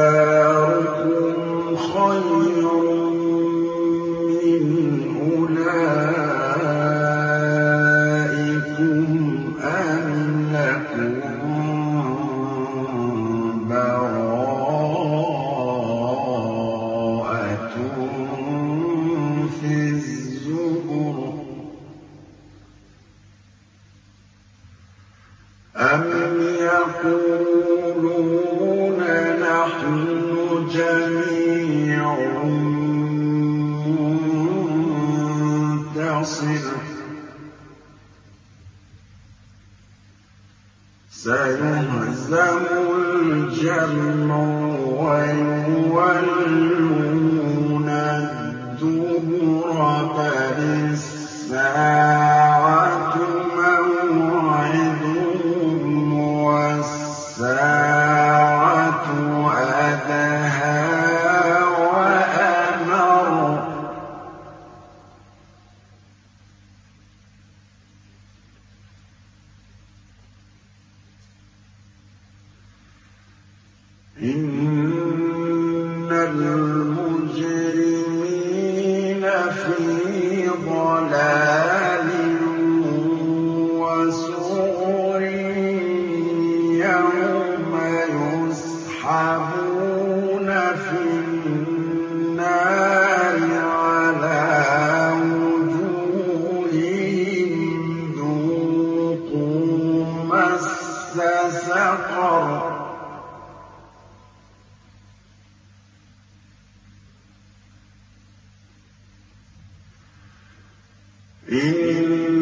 أَوْفَارِكُمْ خَيْرٌ مِّنْ أُولَٰئِكَ إن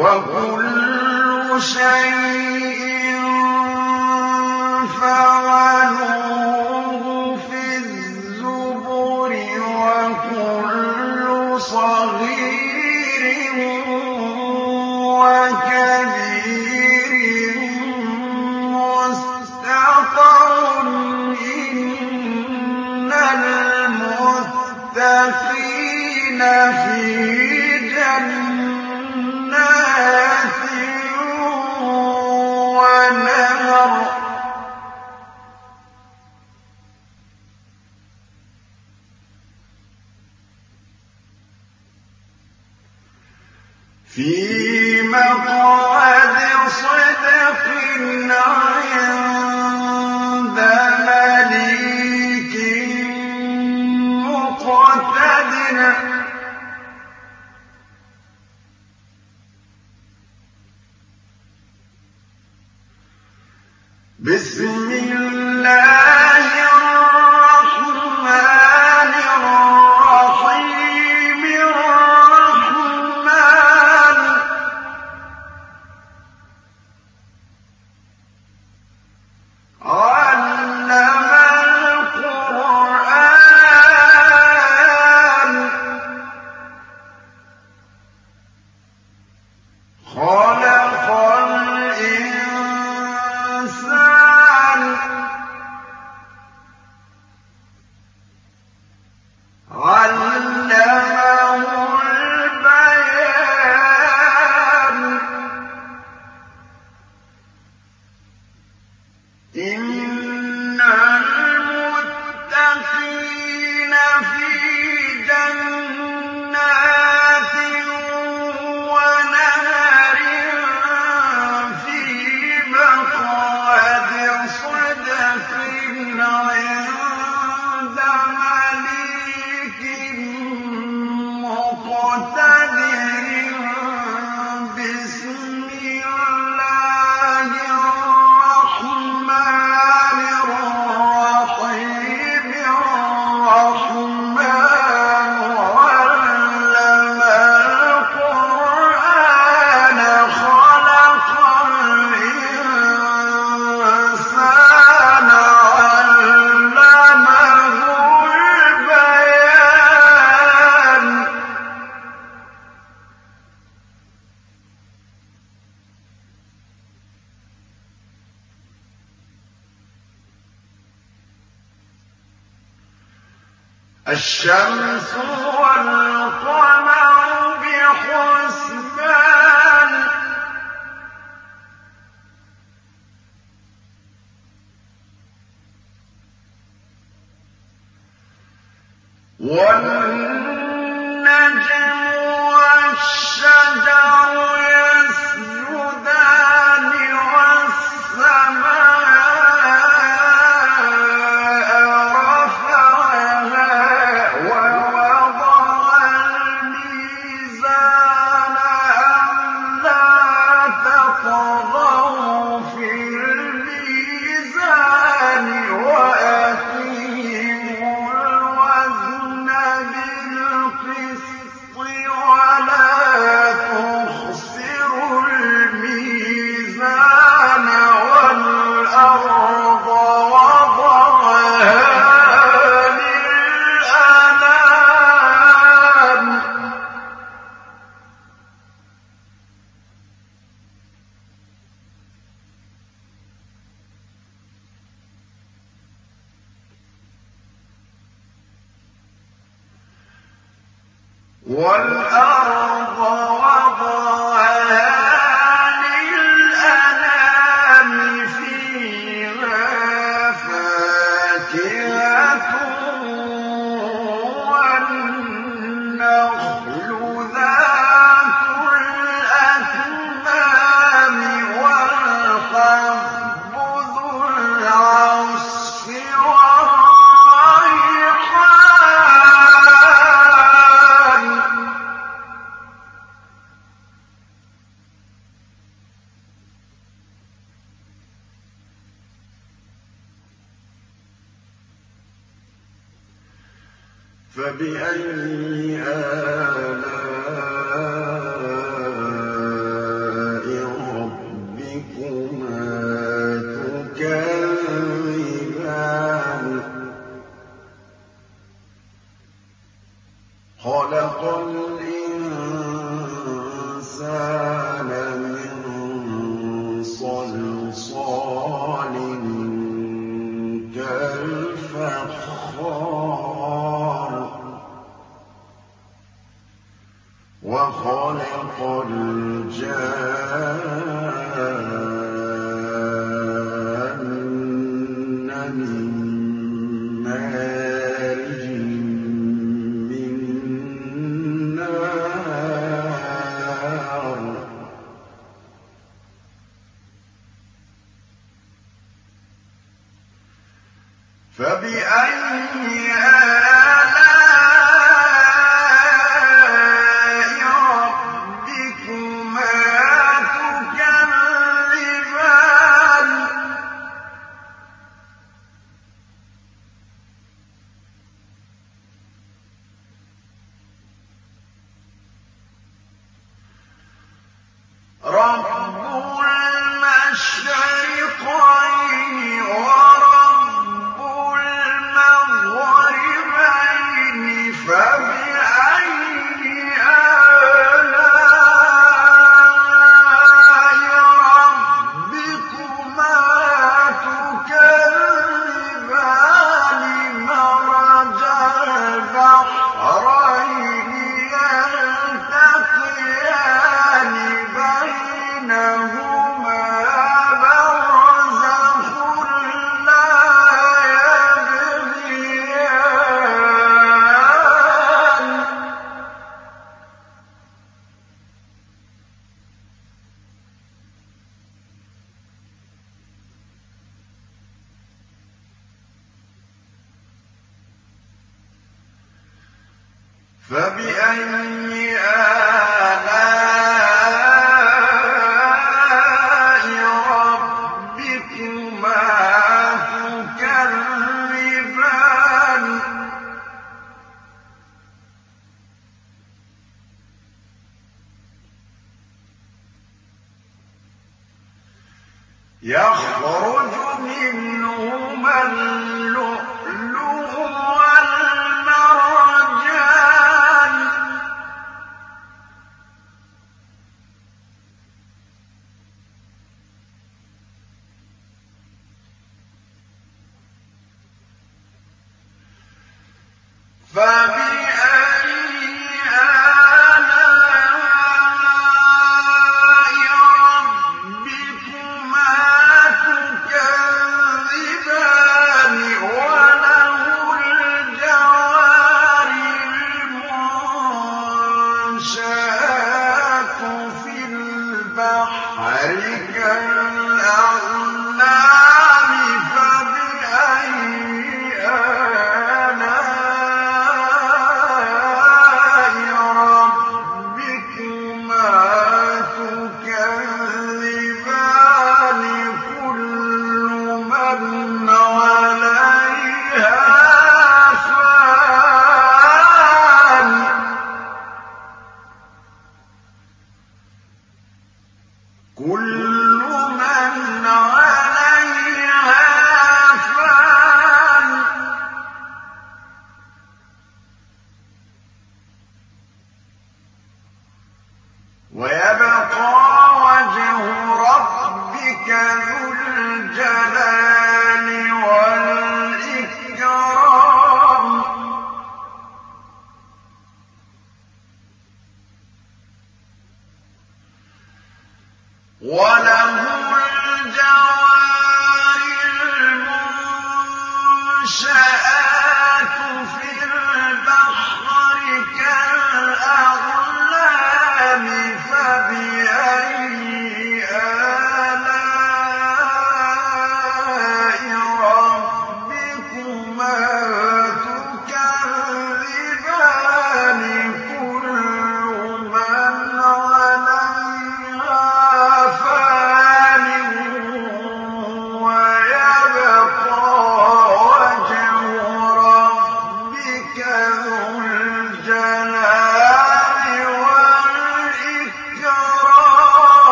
وكل شيء في مقعد صدق النار علمه الشمس والقمر بحسبان. والنجم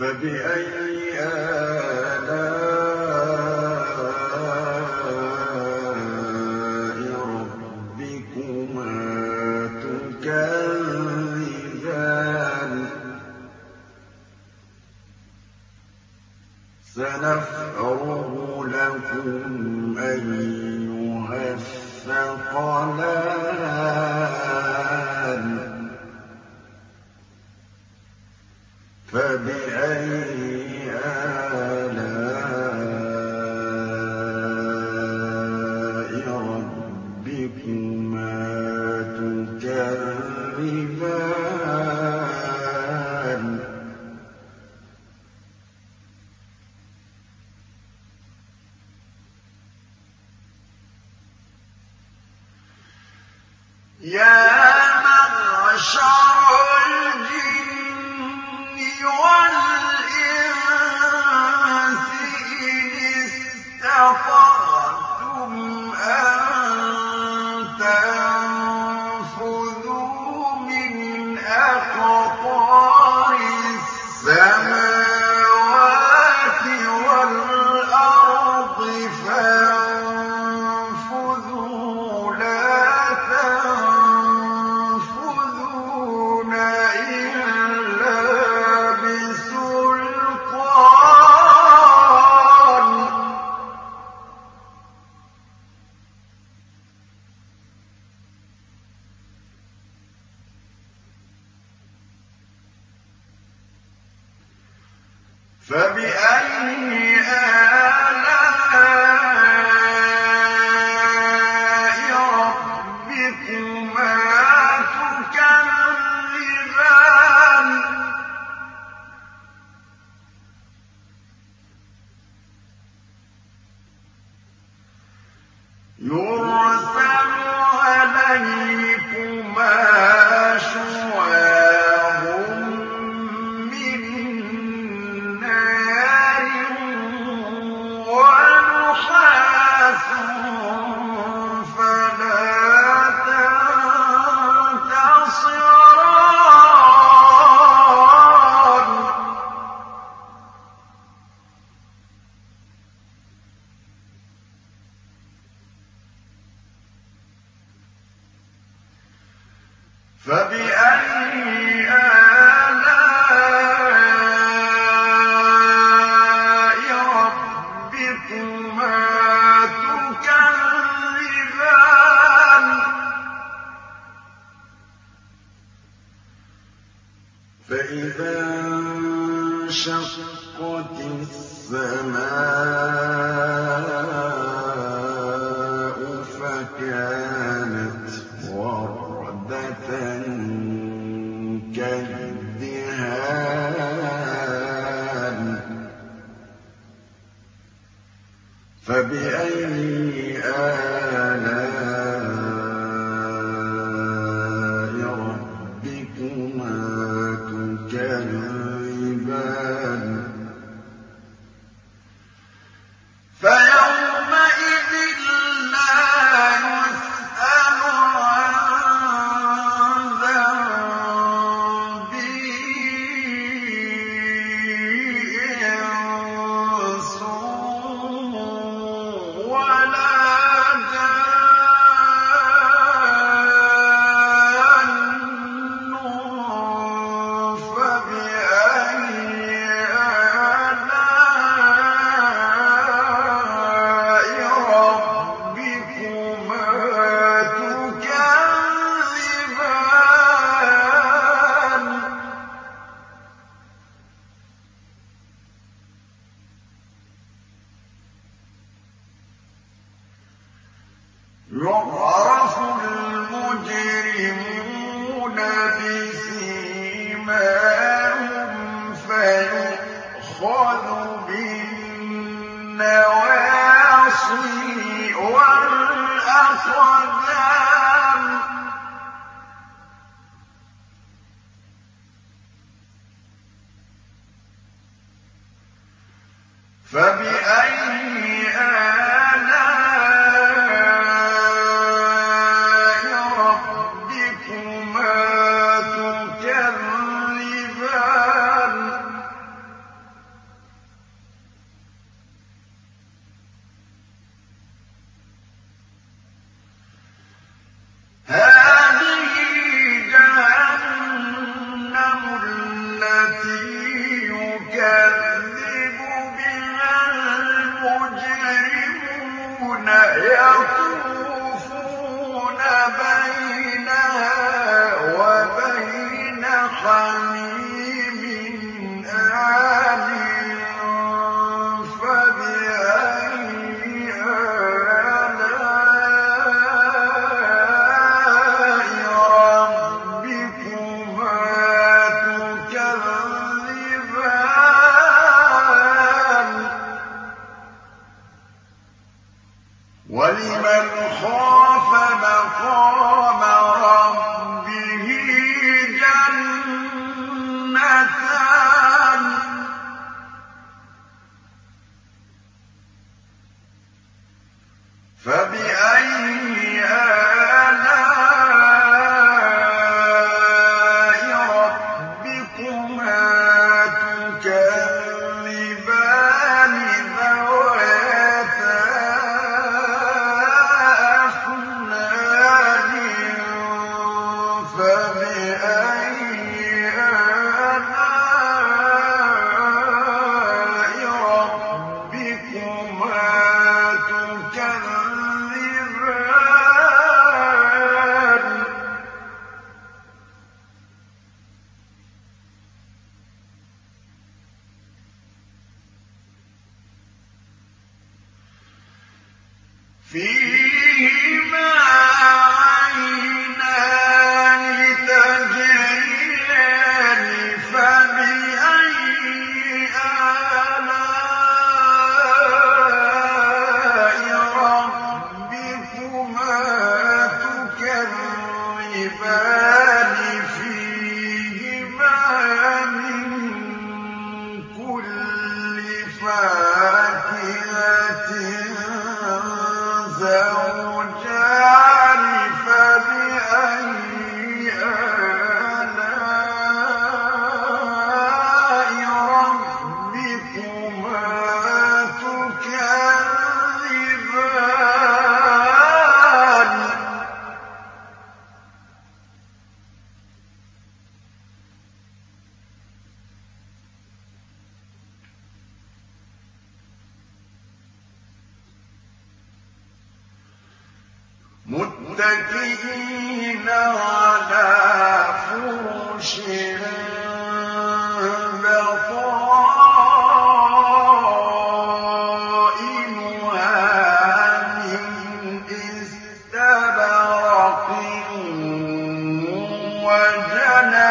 فَبِأَيِّ آلَاءِ يَا مَعْشَرَ فَبِأَيِّ آلَاءِ فبأي آلاء فإذا انشقت السماء أسوأ One ما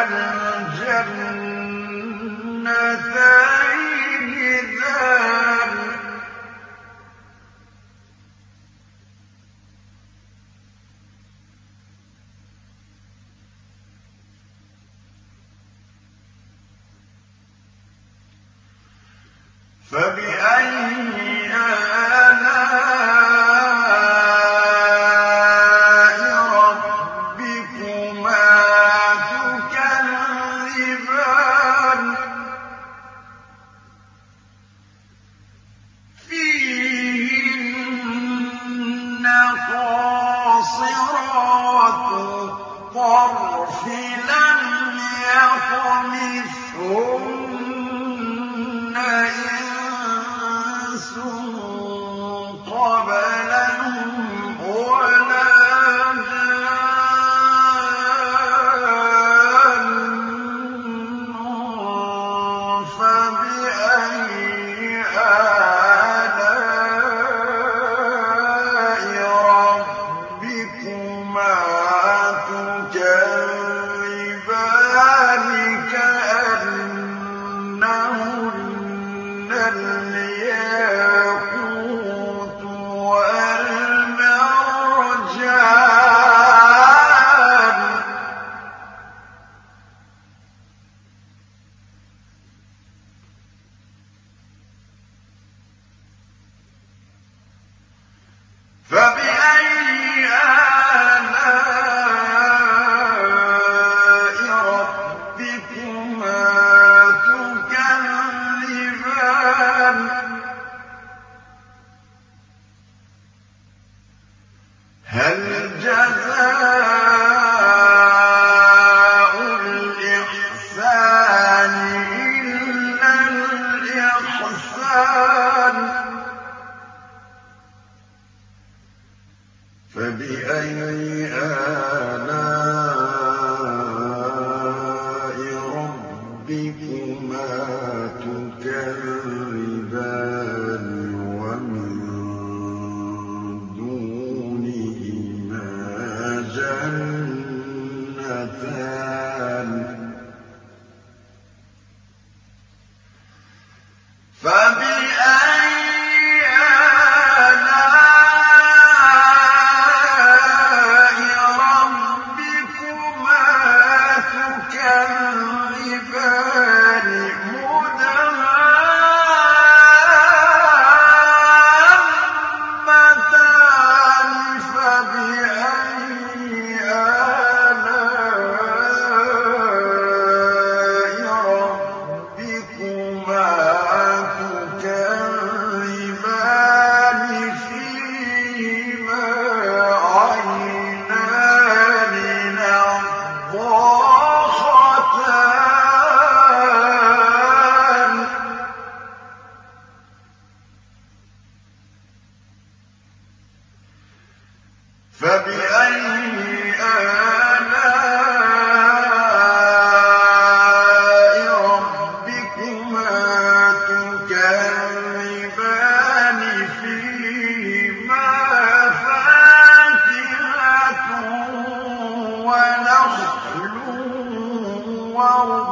الْجَنَّتَيْنِ فَبِأَيِّ هَلْ جَزَاءُ الله